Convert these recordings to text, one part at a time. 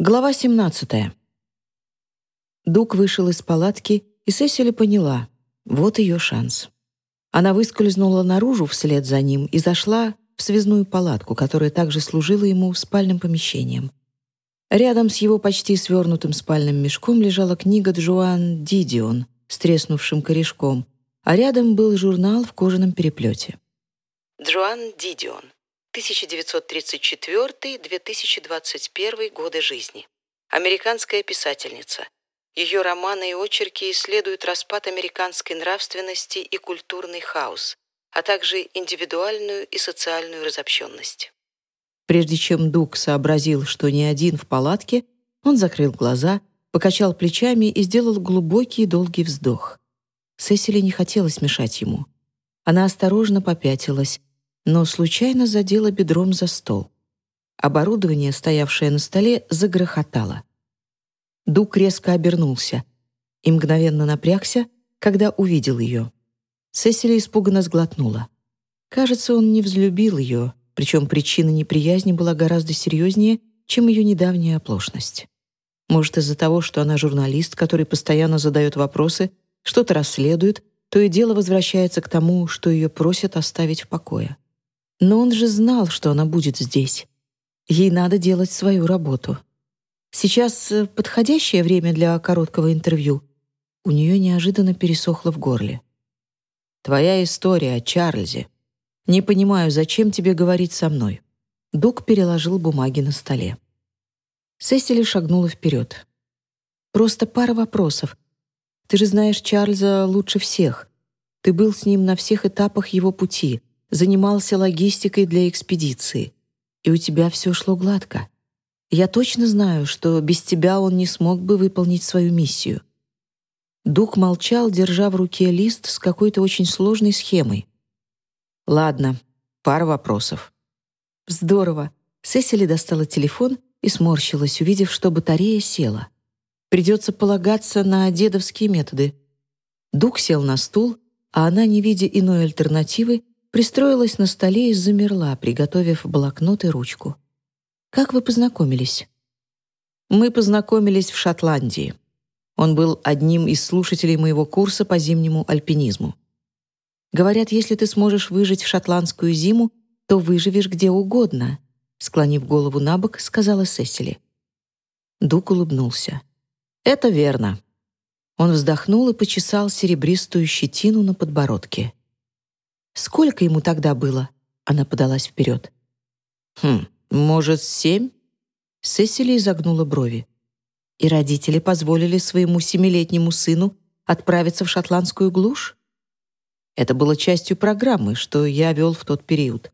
Глава 17. Дук вышел из палатки, и Сесили поняла — вот ее шанс. Она выскользнула наружу вслед за ним и зашла в связную палатку, которая также служила ему спальным помещением. Рядом с его почти свернутым спальным мешком лежала книга Джоан Дидион с треснувшим корешком, а рядом был журнал в кожаном переплете. Джоан Дидион 1934-2021 годы жизни. Американская писательница. Ее романы и очерки исследуют распад американской нравственности и культурный хаос, а также индивидуальную и социальную разобщенность. Прежде чем Дуг сообразил, что не один в палатке, он закрыл глаза, покачал плечами и сделал глубокий и долгий вздох. Сесили не хотелось мешать ему. Она осторожно попятилась, но случайно задела бедром за стол. Оборудование, стоявшее на столе, загрохотало. Дук резко обернулся и мгновенно напрягся, когда увидел ее. Сесили испуганно сглотнула. Кажется, он не взлюбил ее, причем причина неприязни была гораздо серьезнее, чем ее недавняя оплошность. Может, из-за того, что она журналист, который постоянно задает вопросы, что-то расследует, то и дело возвращается к тому, что ее просят оставить в покое. Но он же знал, что она будет здесь. Ей надо делать свою работу. Сейчас э, подходящее время для короткого интервью. У нее неожиданно пересохло в горле. «Твоя история о Чарльзе. Не понимаю, зачем тебе говорить со мной?» Дук переложил бумаги на столе. Сесили шагнула вперед. «Просто пара вопросов. Ты же знаешь Чарльза лучше всех. Ты был с ним на всех этапах его пути занимался логистикой для экспедиции, и у тебя все шло гладко. Я точно знаю, что без тебя он не смог бы выполнить свою миссию». Дух молчал, держа в руке лист с какой-то очень сложной схемой. «Ладно, пара вопросов». «Здорово». Сесили достала телефон и сморщилась, увидев, что батарея села. Придется полагаться на дедовские методы. Дух сел на стул, а она, не видя иной альтернативы, пристроилась на столе и замерла, приготовив блокнот и ручку. «Как вы познакомились?» «Мы познакомились в Шотландии. Он был одним из слушателей моего курса по зимнему альпинизму. Говорят, если ты сможешь выжить в шотландскую зиму, то выживешь где угодно», склонив голову на бок, сказала Сесили. Дук улыбнулся. «Это верно». Он вздохнул и почесал серебристую щетину на подбородке. Сколько ему тогда было?» Она подалась вперед. «Хм, может, семь?» Сесили изогнула брови. «И родители позволили своему семилетнему сыну отправиться в шотландскую глушь?» Это было частью программы, что я вел в тот период.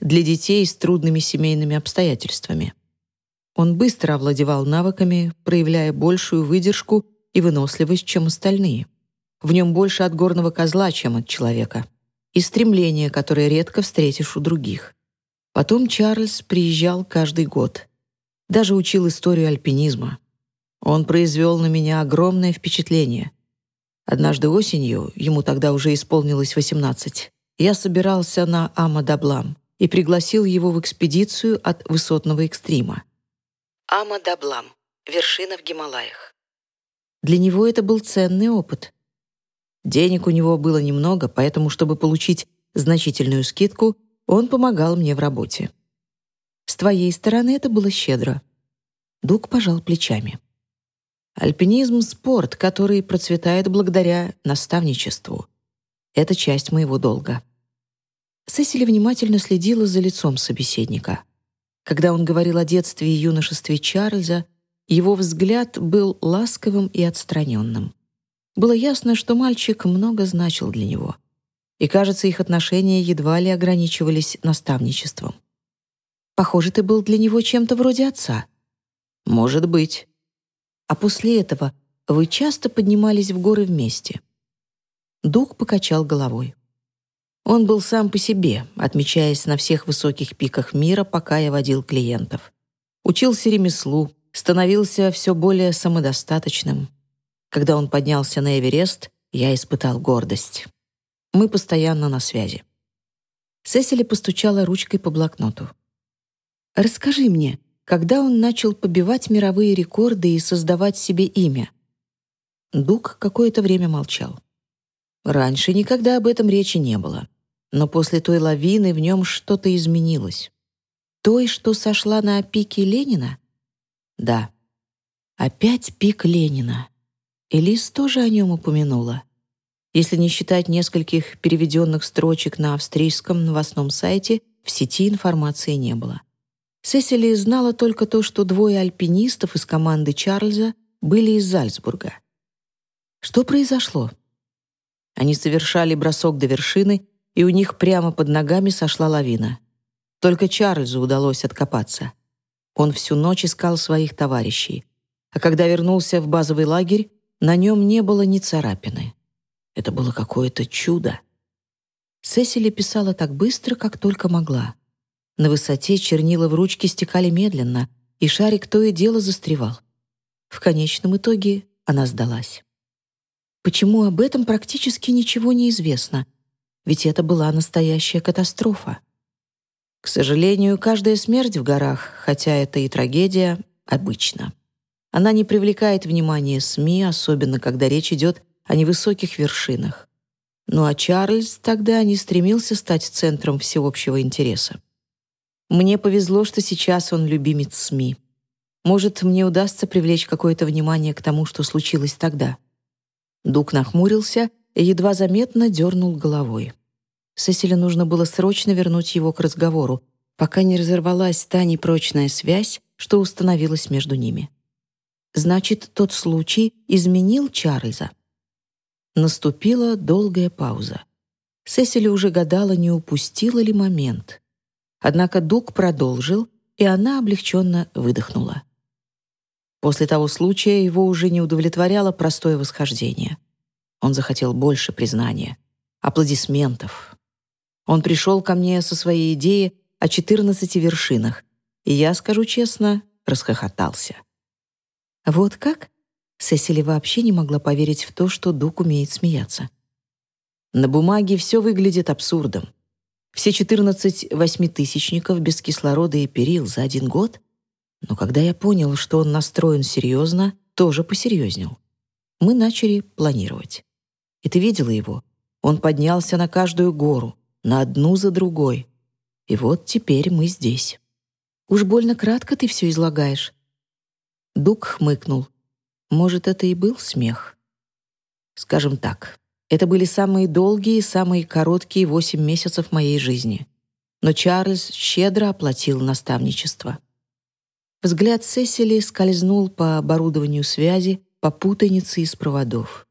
Для детей с трудными семейными обстоятельствами. Он быстро овладевал навыками, проявляя большую выдержку и выносливость, чем остальные. В нем больше от горного козла, чем от человека и стремление, которое редко встретишь у других. Потом Чарльз приезжал каждый год. Даже учил историю альпинизма. Он произвел на меня огромное впечатление. Однажды осенью, ему тогда уже исполнилось 18, я собирался на Амадаблам и пригласил его в экспедицию от высотного экстрима. Амадаблам — вершина в Гималаях. Для него это был ценный опыт. Денег у него было немного, поэтому, чтобы получить значительную скидку, он помогал мне в работе. С твоей стороны это было щедро. Дуг пожал плечами. Альпинизм — спорт, который процветает благодаря наставничеству. Это часть моего долга. Сесили внимательно следила за лицом собеседника. Когда он говорил о детстве и юношестве Чарльза, его взгляд был ласковым и отстраненным. Было ясно, что мальчик много значил для него. И, кажется, их отношения едва ли ограничивались наставничеством. Похоже, ты был для него чем-то вроде отца. Может быть. А после этого вы часто поднимались в горы вместе. Дух покачал головой. Он был сам по себе, отмечаясь на всех высоких пиках мира, пока я водил клиентов. Учился ремеслу, становился все более самодостаточным, когда он поднялся на Эверест, я испытал гордость. Мы постоянно на связи. Сесили постучала ручкой по блокноту. «Расскажи мне, когда он начал побивать мировые рекорды и создавать себе имя? Дуг какое-то время молчал. Раньше никогда об этом речи не было. Но после той лавины в нем что-то изменилось. Той, что сошла на пике Ленина? Да. Опять пик Ленина. Элис тоже о нем упомянула. Если не считать нескольких переведенных строчек на австрийском новостном сайте, в сети информации не было. Сесили знала только то, что двое альпинистов из команды Чарльза были из Зальцбурга. Что произошло? Они совершали бросок до вершины, и у них прямо под ногами сошла лавина. Только Чарльзу удалось откопаться. Он всю ночь искал своих товарищей. А когда вернулся в базовый лагерь, на нем не было ни царапины. Это было какое-то чудо. Сесили писала так быстро, как только могла. На высоте чернила в ручке стекали медленно, и шарик то и дело застревал. В конечном итоге она сдалась. Почему об этом практически ничего не известно? Ведь это была настоящая катастрофа. К сожалению, каждая смерть в горах, хотя это и трагедия, обычна. Она не привлекает внимания СМИ, особенно когда речь идет о невысоких вершинах. Ну а Чарльз тогда не стремился стать центром всеобщего интереса. Мне повезло, что сейчас он любимец СМИ. Может, мне удастся привлечь какое-то внимание к тому, что случилось тогда. Дук нахмурился и едва заметно дернул головой. Сесиле нужно было срочно вернуть его к разговору, пока не разорвалась та непрочная связь, что установилась между ними. Значит, тот случай изменил Чарльза. Наступила долгая пауза. Сесили уже гадала, не упустила ли момент. Однако Дуг продолжил, и она облегченно выдохнула. После того случая его уже не удовлетворяло простое восхождение. Он захотел больше признания, аплодисментов. Он пришел ко мне со своей идеей о 14 вершинах, и я, скажу честно, расхохотался. Вот как? Сесили вообще не могла поверить в то, что Дук умеет смеяться. На бумаге все выглядит абсурдом. Все 14 восьмитысячников без кислорода и перил за один год. Но когда я понял, что он настроен серьезно, тоже посерьезнел. Мы начали планировать. И ты видела его? Он поднялся на каждую гору, на одну за другой. И вот теперь мы здесь. Уж больно кратко ты все излагаешь. Дук хмыкнул. Может, это и был смех? Скажем так, это были самые долгие и самые короткие восемь месяцев моей жизни. Но Чарльз щедро оплатил наставничество. Взгляд Сесили скользнул по оборудованию связи, по путанице из проводов.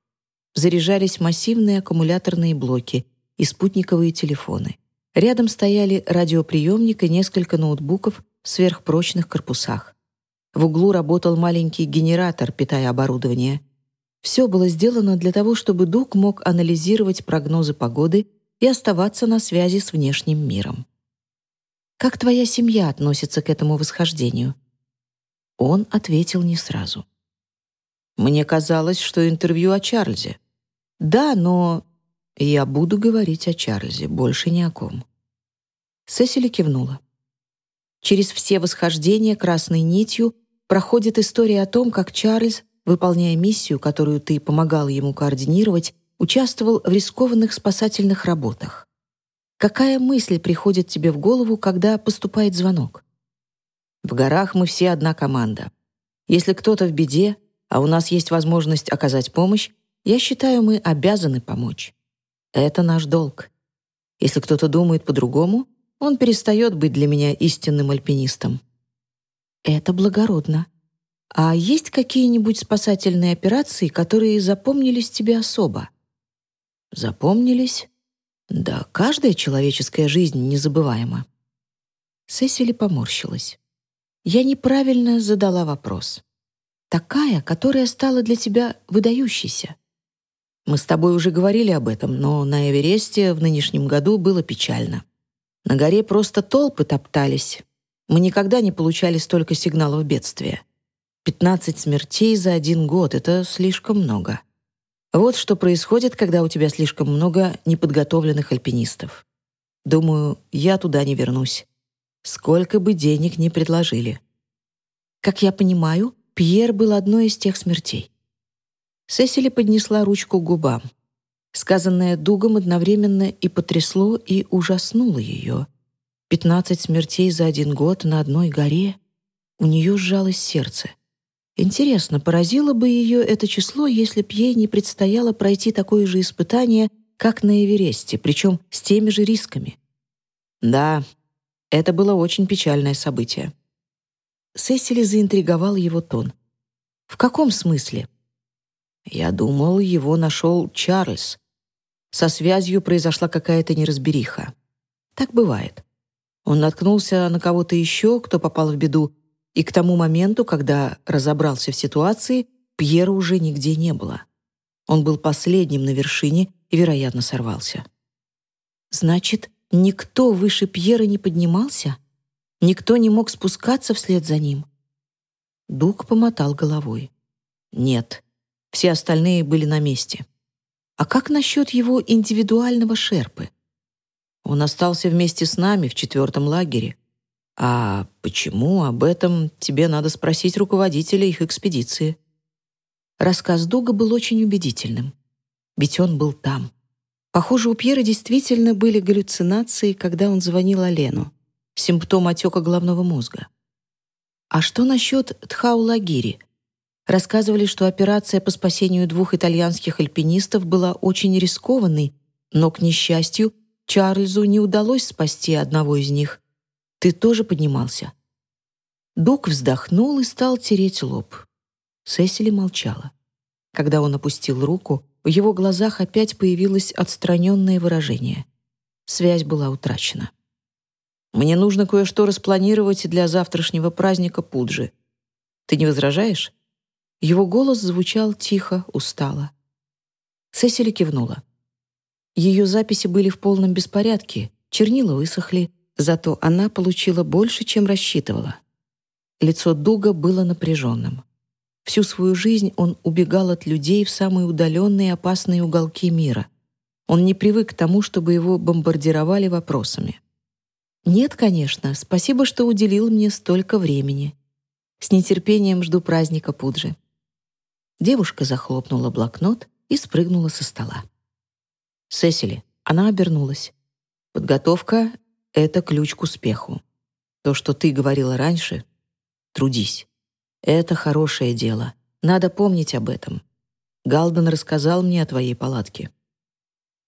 Заряжались массивные аккумуляторные блоки и спутниковые телефоны. Рядом стояли радиоприемник и несколько ноутбуков в сверхпрочных корпусах. В углу работал маленький генератор, питая оборудование — все было сделано для того, чтобы Дуг мог анализировать прогнозы погоды и оставаться на связи с внешним миром. «Как твоя семья относится к этому восхождению?» Он ответил не сразу. «Мне казалось, что интервью о Чарльзе. Да, но я буду говорить о Чарльзе, больше ни о ком». Сесили кивнула. Через все восхождения красной нитью проходит история о том, как Чарльз выполняя миссию, которую ты помогал ему координировать, участвовал в рискованных спасательных работах. Какая мысль приходит тебе в голову, когда поступает звонок? В горах мы все одна команда. Если кто-то в беде, а у нас есть возможность оказать помощь, я считаю, мы обязаны помочь. Это наш долг. Если кто-то думает по-другому, он перестает быть для меня истинным альпинистом. Это благородно. А есть какие-нибудь спасательные операции, которые запомнились тебе особо? Запомнились? Да, каждая человеческая жизнь незабываема. Сесили поморщилась. Я неправильно задала вопрос. Такая, которая стала для тебя выдающейся. Мы с тобой уже говорили об этом, но на Эвересте в нынешнем году было печально. На горе просто толпы топтались. Мы никогда не получали столько сигналов бедствия. 15 смертей за один год — это слишком много. Вот что происходит, когда у тебя слишком много неподготовленных альпинистов. Думаю, я туда не вернусь. Сколько бы денег ни предложили. Как я понимаю, Пьер был одной из тех смертей. Сесили поднесла ручку к губам. Сказанное Дугом одновременно и потрясло, и ужаснуло ее. Пятнадцать смертей за один год на одной горе. У нее сжалось сердце. Интересно, поразило бы ее это число, если б ей не предстояло пройти такое же испытание, как на Эвересте, причем с теми же рисками. Да, это было очень печальное событие. Сесили заинтриговал его тон. «В каком смысле?» «Я думал, его нашел Чарльз. Со связью произошла какая-то неразбериха. Так бывает. Он наткнулся на кого-то еще, кто попал в беду, и к тому моменту, когда разобрался в ситуации, Пьера уже нигде не было. Он был последним на вершине и, вероятно, сорвался. «Значит, никто выше Пьера не поднимался?» Никто не мог спускаться вслед за ним. Дуг помотал головой. Нет, все остальные были на месте. А как насчет его индивидуального шерпы? Он остался вместе с нами в четвертом лагере. А почему, об этом тебе надо спросить руководителя их экспедиции. Рассказ Дуга был очень убедительным. Ведь он был там. Похоже, у Пьера действительно были галлюцинации, когда он звонил Алену симптом отека головного мозга. А что насчет Тхаулагири? Рассказывали, что операция по спасению двух итальянских альпинистов была очень рискованной, но, к несчастью, Чарльзу не удалось спасти одного из них. Ты тоже поднимался?» Дук вздохнул и стал тереть лоб. Сесили молчала. Когда он опустил руку, в его глазах опять появилось отстраненное выражение. Связь была утрачена. Мне нужно кое-что распланировать для завтрашнего праздника Пуджи. Ты не возражаешь?» Его голос звучал тихо, устало. Сесили кивнула. Ее записи были в полном беспорядке, чернила высохли, зато она получила больше, чем рассчитывала. Лицо Дуга было напряженным. Всю свою жизнь он убегал от людей в самые удаленные опасные уголки мира. Он не привык к тому, чтобы его бомбардировали вопросами. «Нет, конечно. Спасибо, что уделил мне столько времени. С нетерпением жду праздника Пуджи». Девушка захлопнула блокнот и спрыгнула со стола. «Сесили». Она обернулась. «Подготовка — это ключ к успеху. То, что ты говорила раньше — трудись. Это хорошее дело. Надо помнить об этом. Галден рассказал мне о твоей палатке».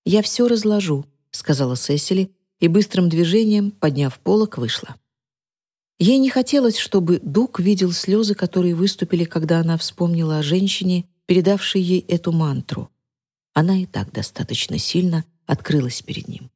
«Я все разложу», — сказала Сесили, и быстрым движением, подняв полок, вышла. Ей не хотелось, чтобы Дуг видел слезы, которые выступили, когда она вспомнила о женщине, передавшей ей эту мантру. Она и так достаточно сильно открылась перед ним.